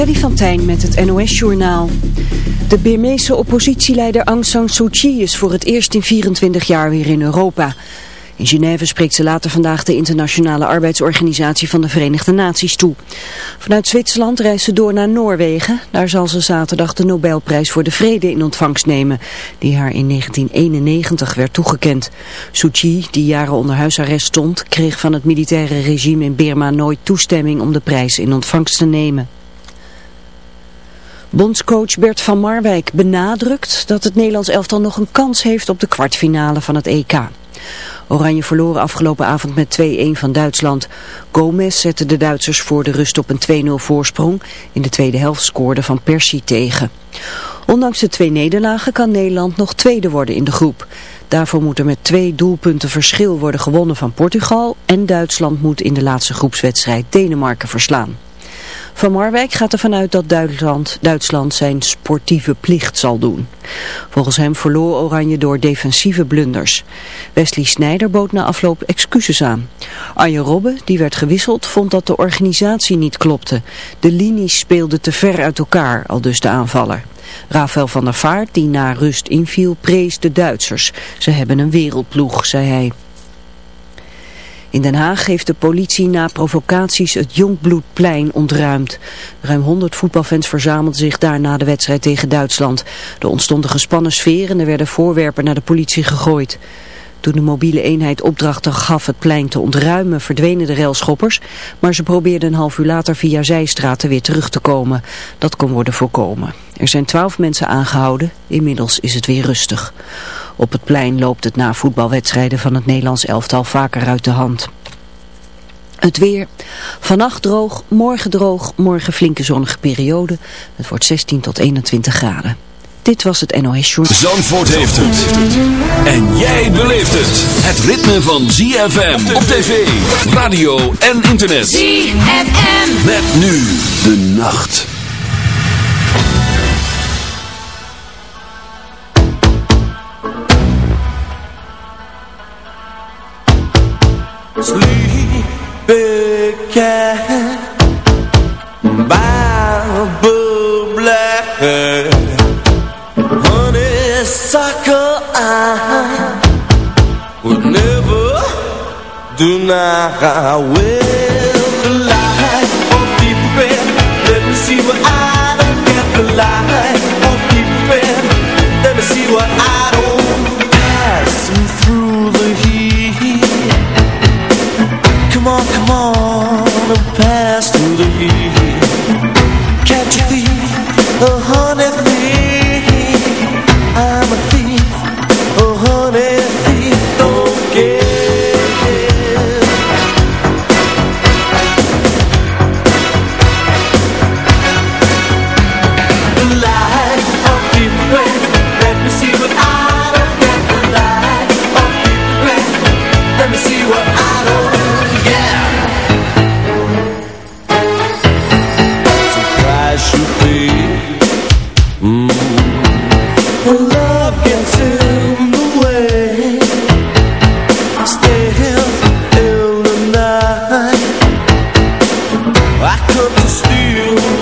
Freddy van Tijn met het NOS-journaal. De Birmeese oppositieleider Aung San Suu Kyi is voor het eerst in 24 jaar weer in Europa. In Genève spreekt ze later vandaag de Internationale Arbeidsorganisatie van de Verenigde Naties toe. Vanuit Zwitserland reist ze door naar Noorwegen. Daar zal ze zaterdag de Nobelprijs voor de Vrede in ontvangst nemen, die haar in 1991 werd toegekend. Suu Kyi, die jaren onder huisarrest stond, kreeg van het militaire regime in Birma nooit toestemming om de prijs in ontvangst te nemen. Bondscoach Bert van Marwijk benadrukt dat het Nederlands elftal nog een kans heeft op de kwartfinale van het EK. Oranje verloren afgelopen avond met 2-1 van Duitsland. Gomez zette de Duitsers voor de rust op een 2-0 voorsprong. In de tweede helft scoorde Van Persie tegen. Ondanks de twee nederlagen kan Nederland nog tweede worden in de groep. Daarvoor moet er met twee doelpunten verschil worden gewonnen van Portugal en Duitsland moet in de laatste groepswedstrijd Denemarken verslaan. Van Marwijk gaat ervan uit dat Duitsland, zijn sportieve plicht zal doen. Volgens hem verloor Oranje door defensieve blunders. Wesley Snijder bood na afloop excuses aan. Arjen Robben, die werd gewisseld, vond dat de organisatie niet klopte. De linies speelden te ver uit elkaar, al dus de aanvaller. Rafael van der Vaart, die na rust inviel, prees de Duitsers. Ze hebben een wereldploeg, zei hij. In Den Haag heeft de politie na provocaties het Jongbloedplein ontruimd. Ruim 100 voetbalfans verzamelden zich daar na de wedstrijd tegen Duitsland. Er ontstond een gespannen sfeer en er werden voorwerpen naar de politie gegooid. Toen de mobiele eenheid opdrachten gaf het plein te ontruimen verdwenen de railschoppers, maar ze probeerden een half uur later via zijstraten weer terug te komen. Dat kon worden voorkomen. Er zijn twaalf mensen aangehouden, inmiddels is het weer rustig. Op het plein loopt het na voetbalwedstrijden van het Nederlands elftal vaker uit de hand. Het weer. Vannacht droog, morgen droog, morgen flinke zonnige periode. Het wordt 16 tot 21 graden. Dit was het NOS Short. Zandvoort heeft het. En jij beleeft het. Het ritme van ZFM op tv, radio en internet. ZFM. Met nu de nacht. I Well, the light of deep red Let me see what I don't get The light of deep red Let me see what I don't through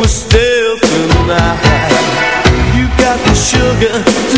still tonight You got the sugar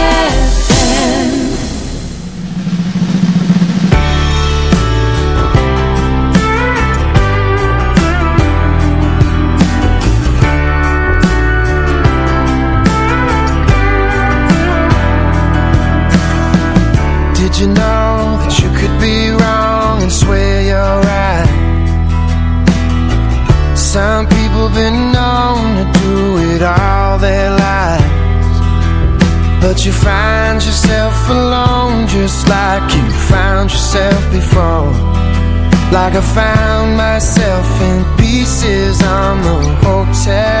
like I found myself in pieces on the hotel.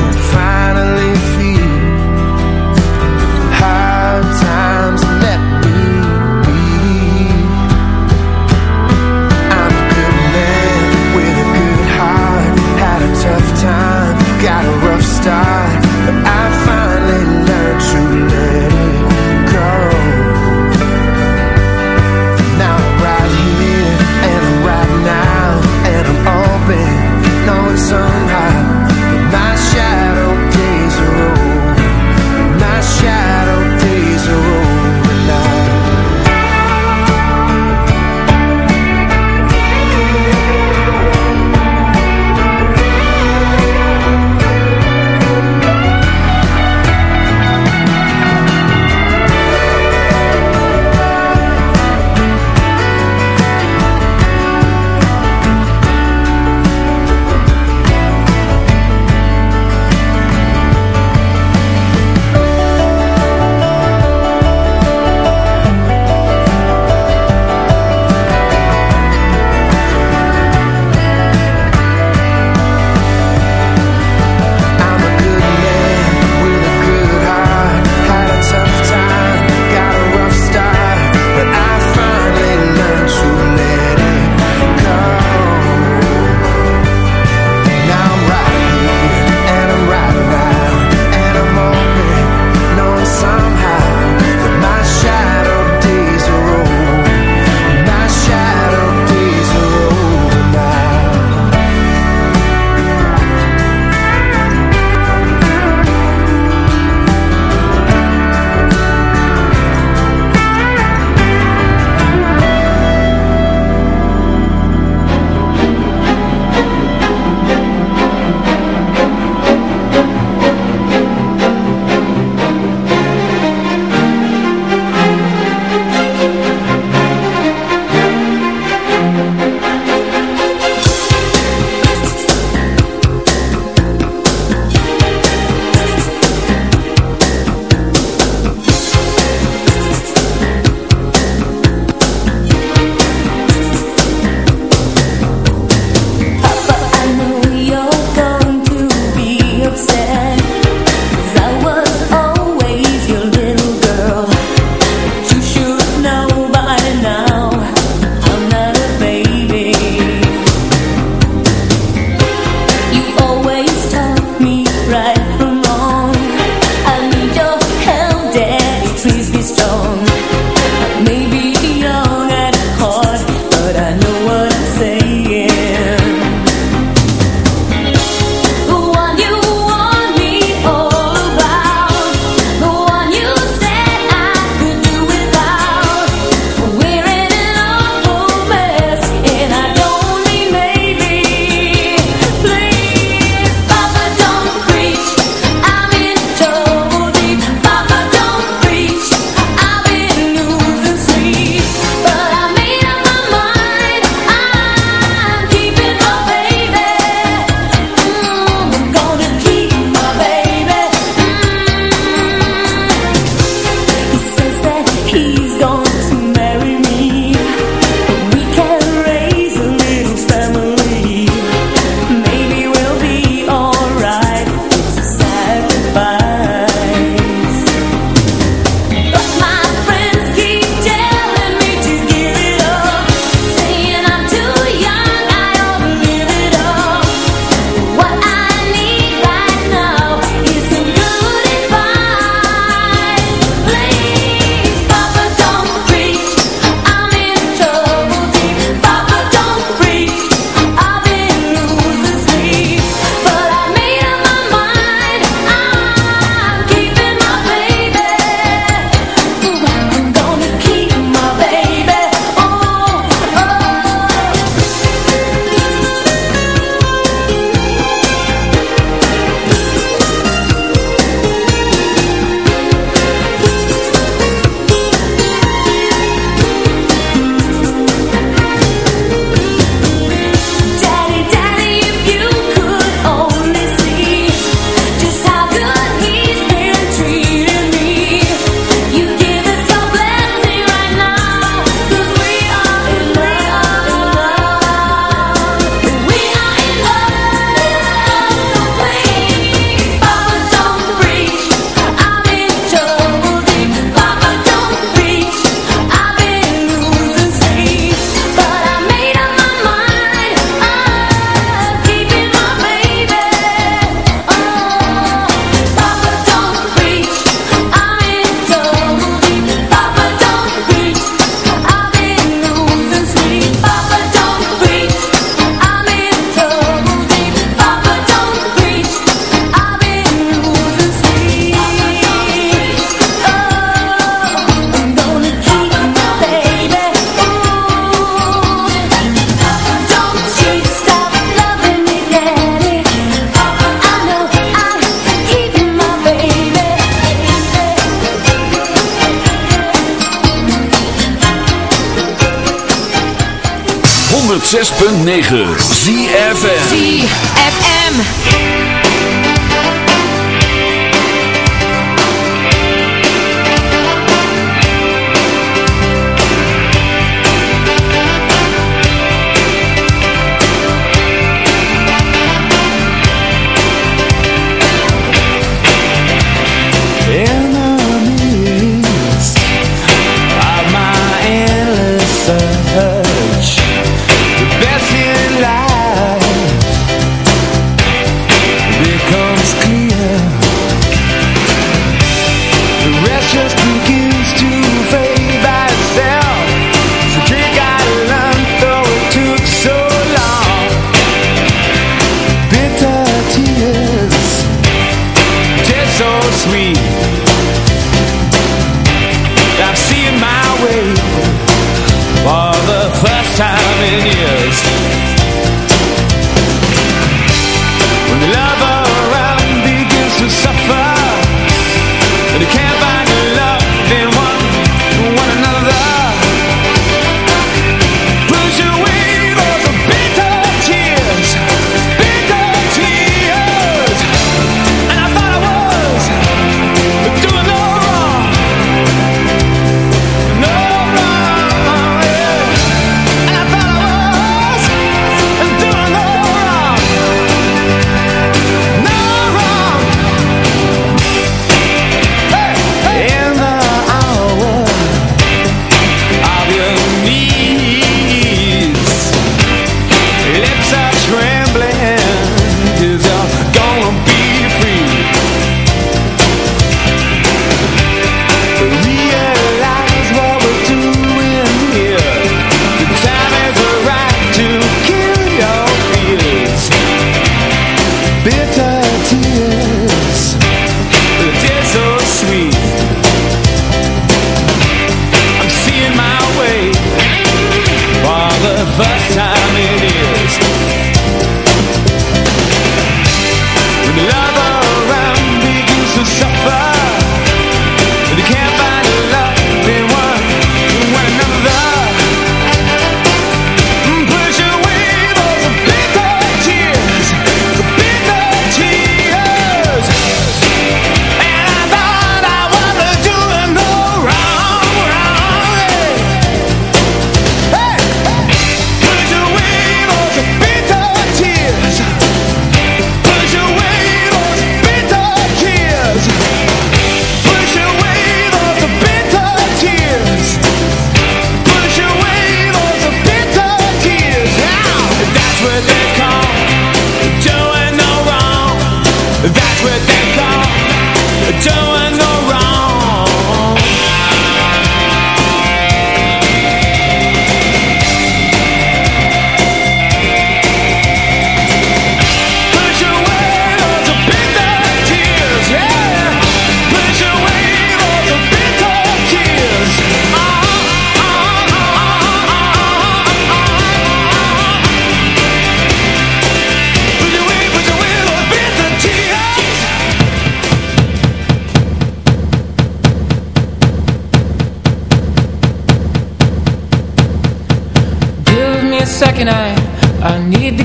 106.9 ZFN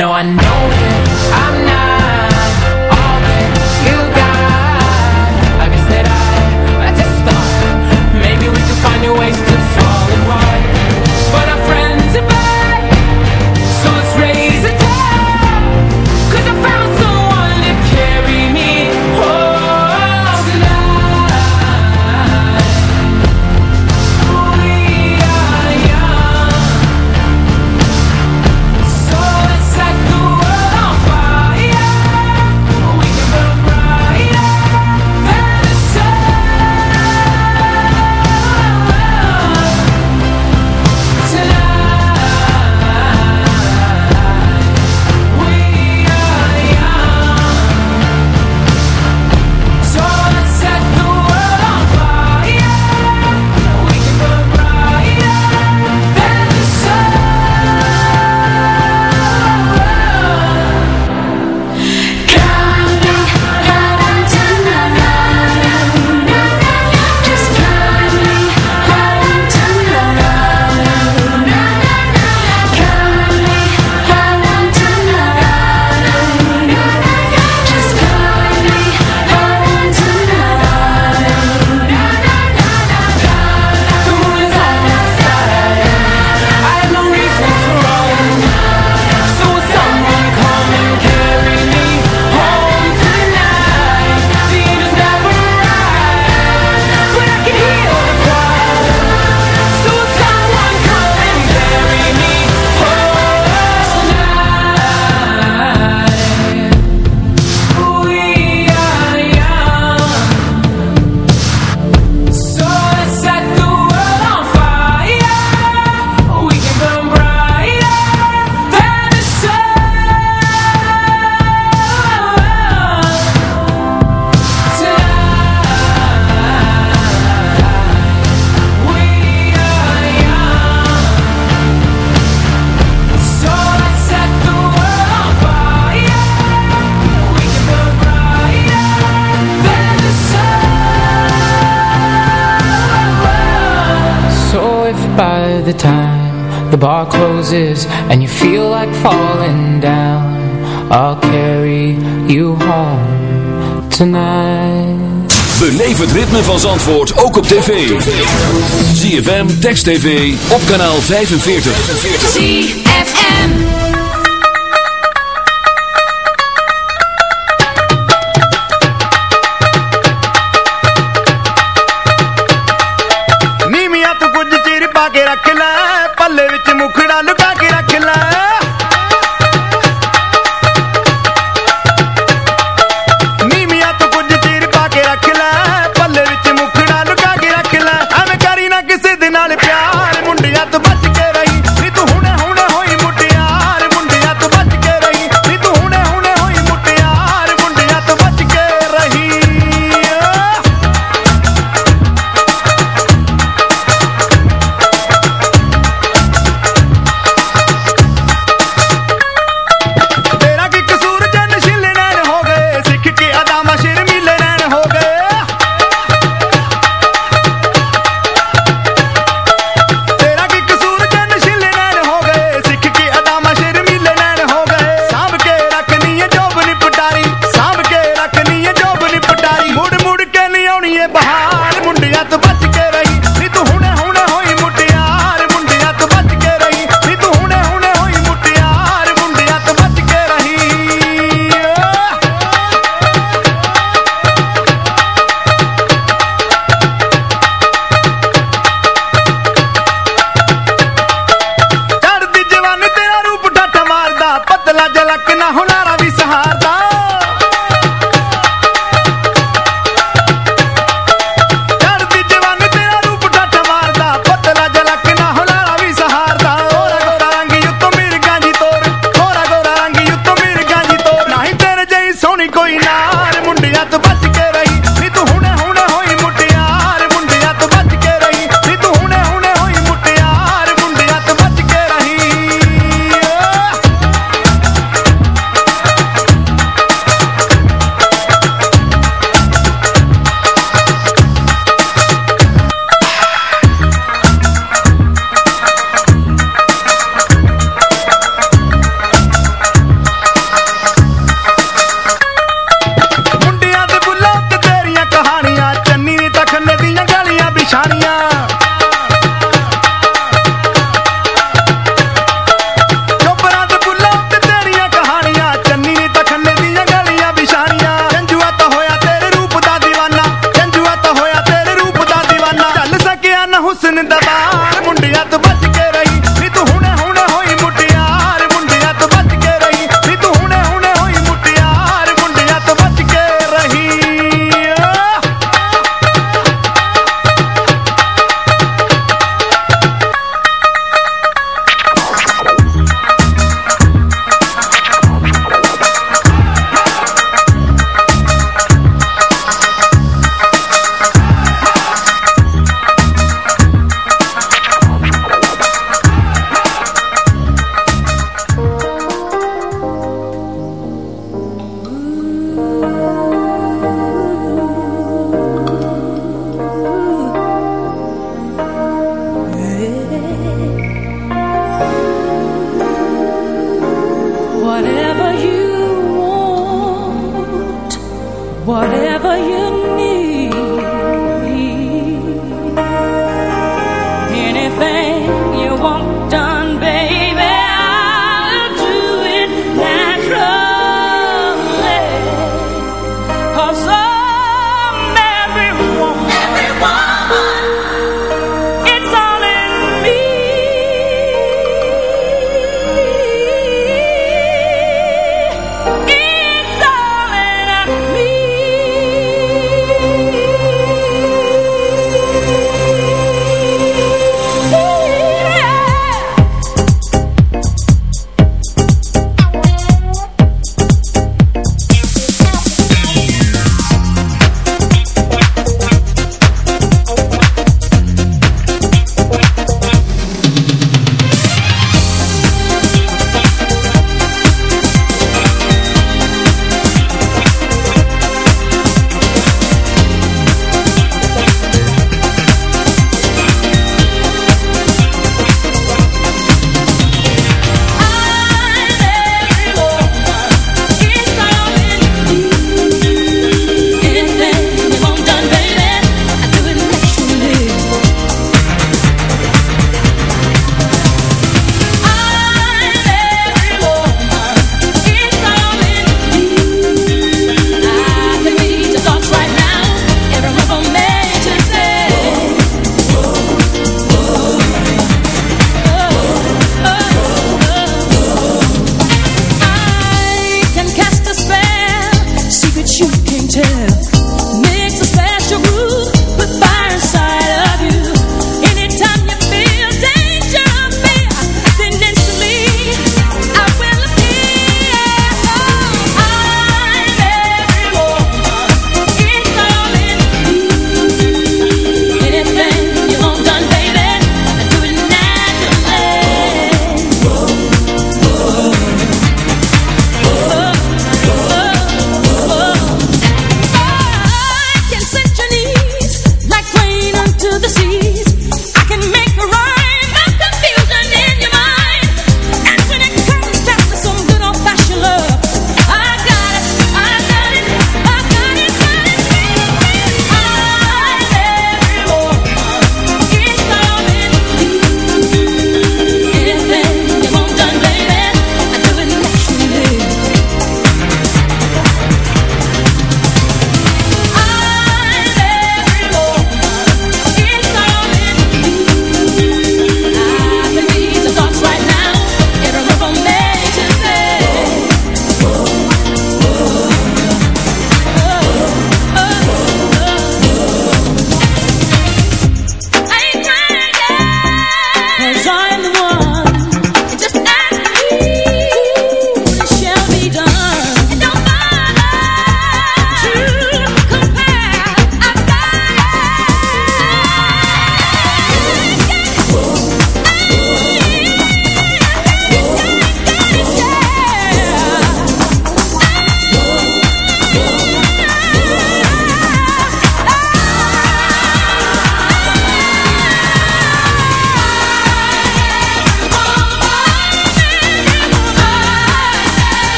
No, I know. and you feel like falling down. I'll carry you home tonight. Beleef het ritme van Zandvoort ook op tv. ZFM, Text TV, op kanaal 45 ZFM ਰੱਖ Palle ਪੱਲੇ ਵਿੱਚ ਮੁਖੜਾ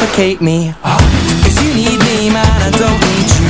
suffocate me. Cause you need me, man, I don't need you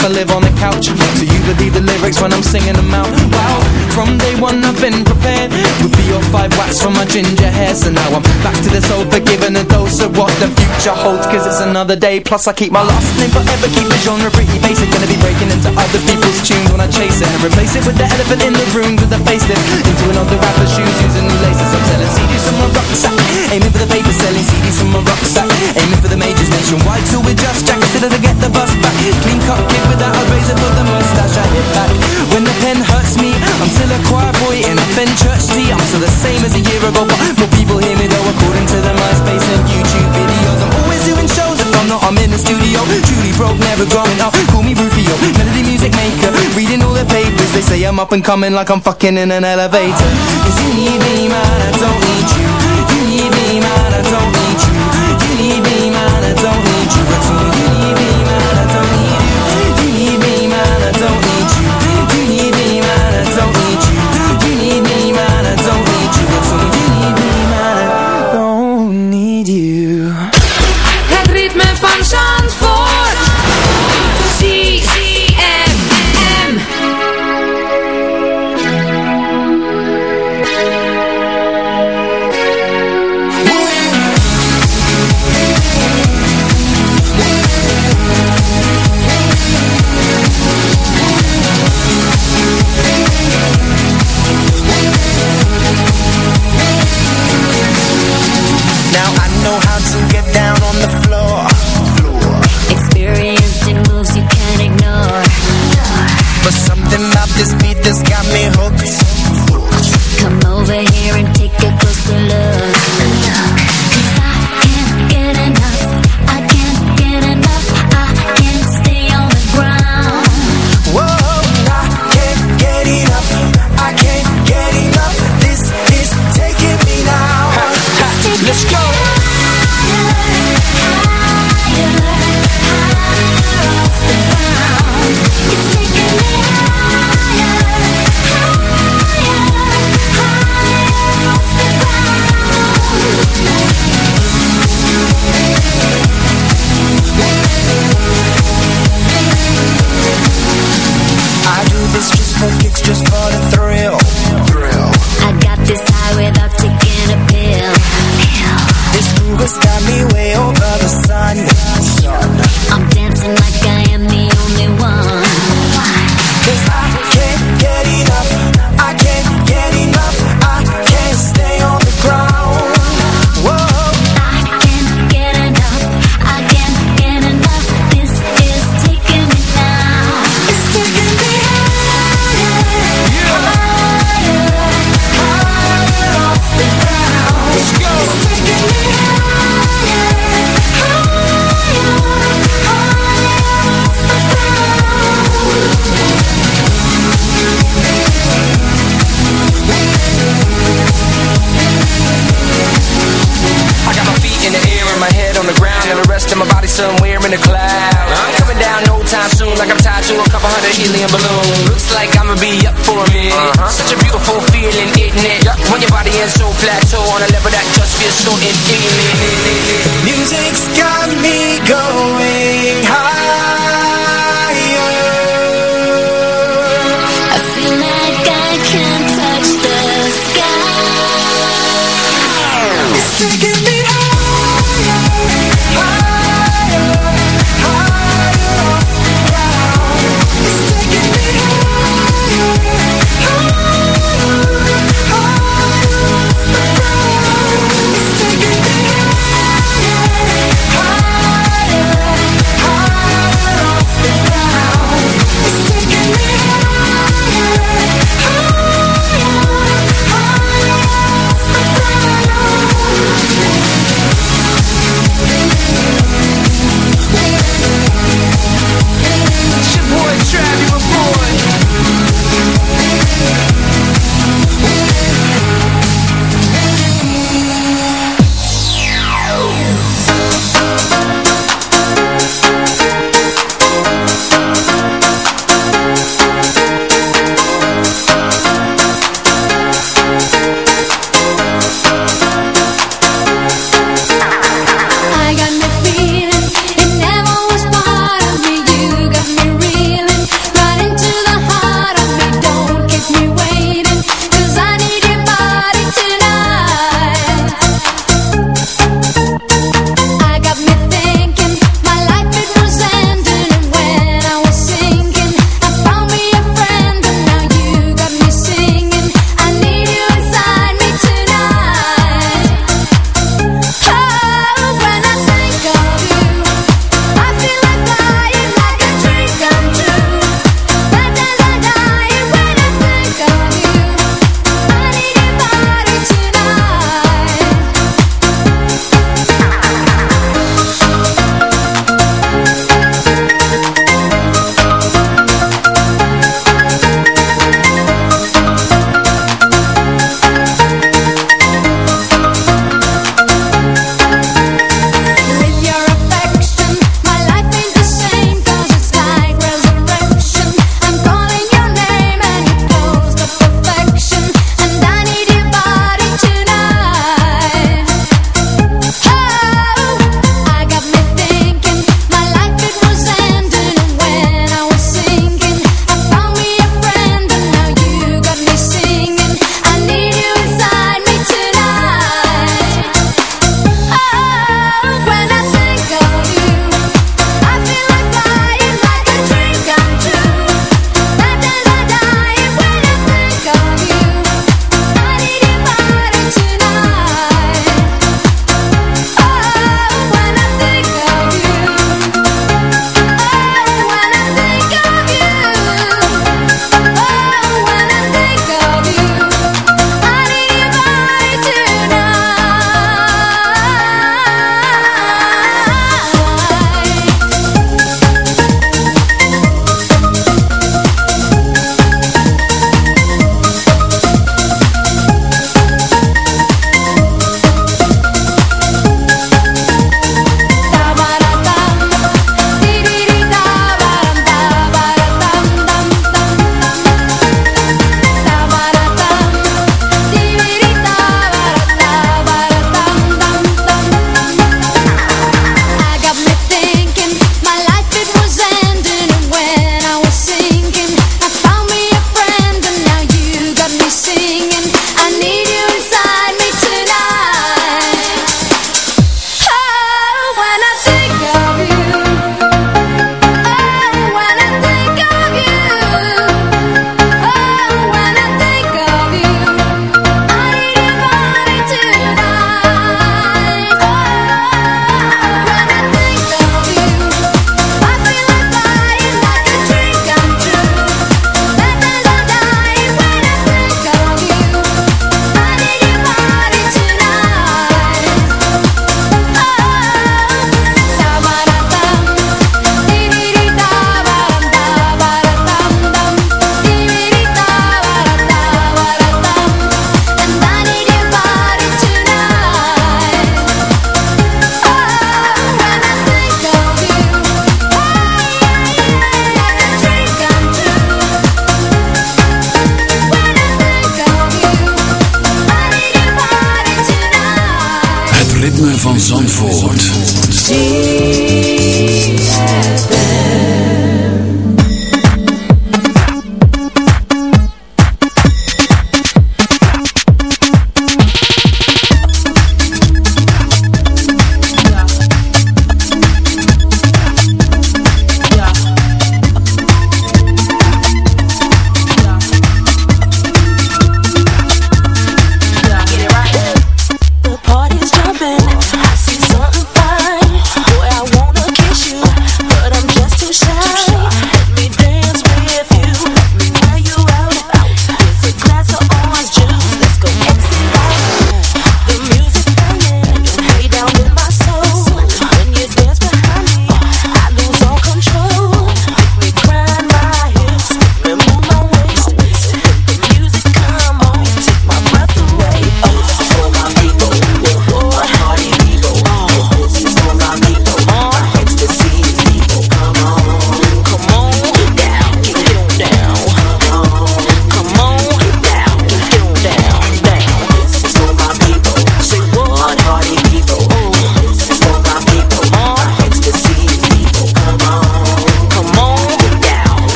I live on the couch. So you believe the lyrics when I'm singing them out. Wow, from day one I've been prepared. With three or five wax from my ginger hair. So now I'm back to the sofa Giving a dose of what the future holds. Cause it's another day Plus I keep my last name forever. Keep the genre pretty basic. Gonna be breaking into other people's tunes when I chase it. And replace it with the elephant in the room With a facelift. Into another rapper's shoes Using new laces. I'm selling CDs from my rucksack Aiming for the paper Selling CDs from my rucksack Aiming for the majors nationwide. Till we're just jack Instead of to get the bus back. Clean cut kid without a razor for the mustache I hit back. When the pen hurts me I'm still a choir boy in a Fen church tee I'm still the same as a year ago But more people hear me though According to the MySpace and YouTube videos. I'm always doing shows If I'm not I'm in the studio. Truly broke never growing up. Call me Rufio Melody music maker. Reading all the papers They say I'm up and coming Like I'm fucking in an elevator. Cause you need me man I don't need you. You need me man I don't need you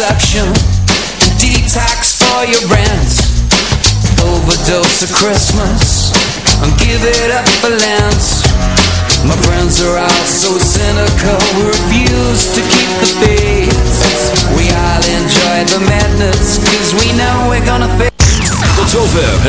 suction Detox for your rent. Overdose of Christmas.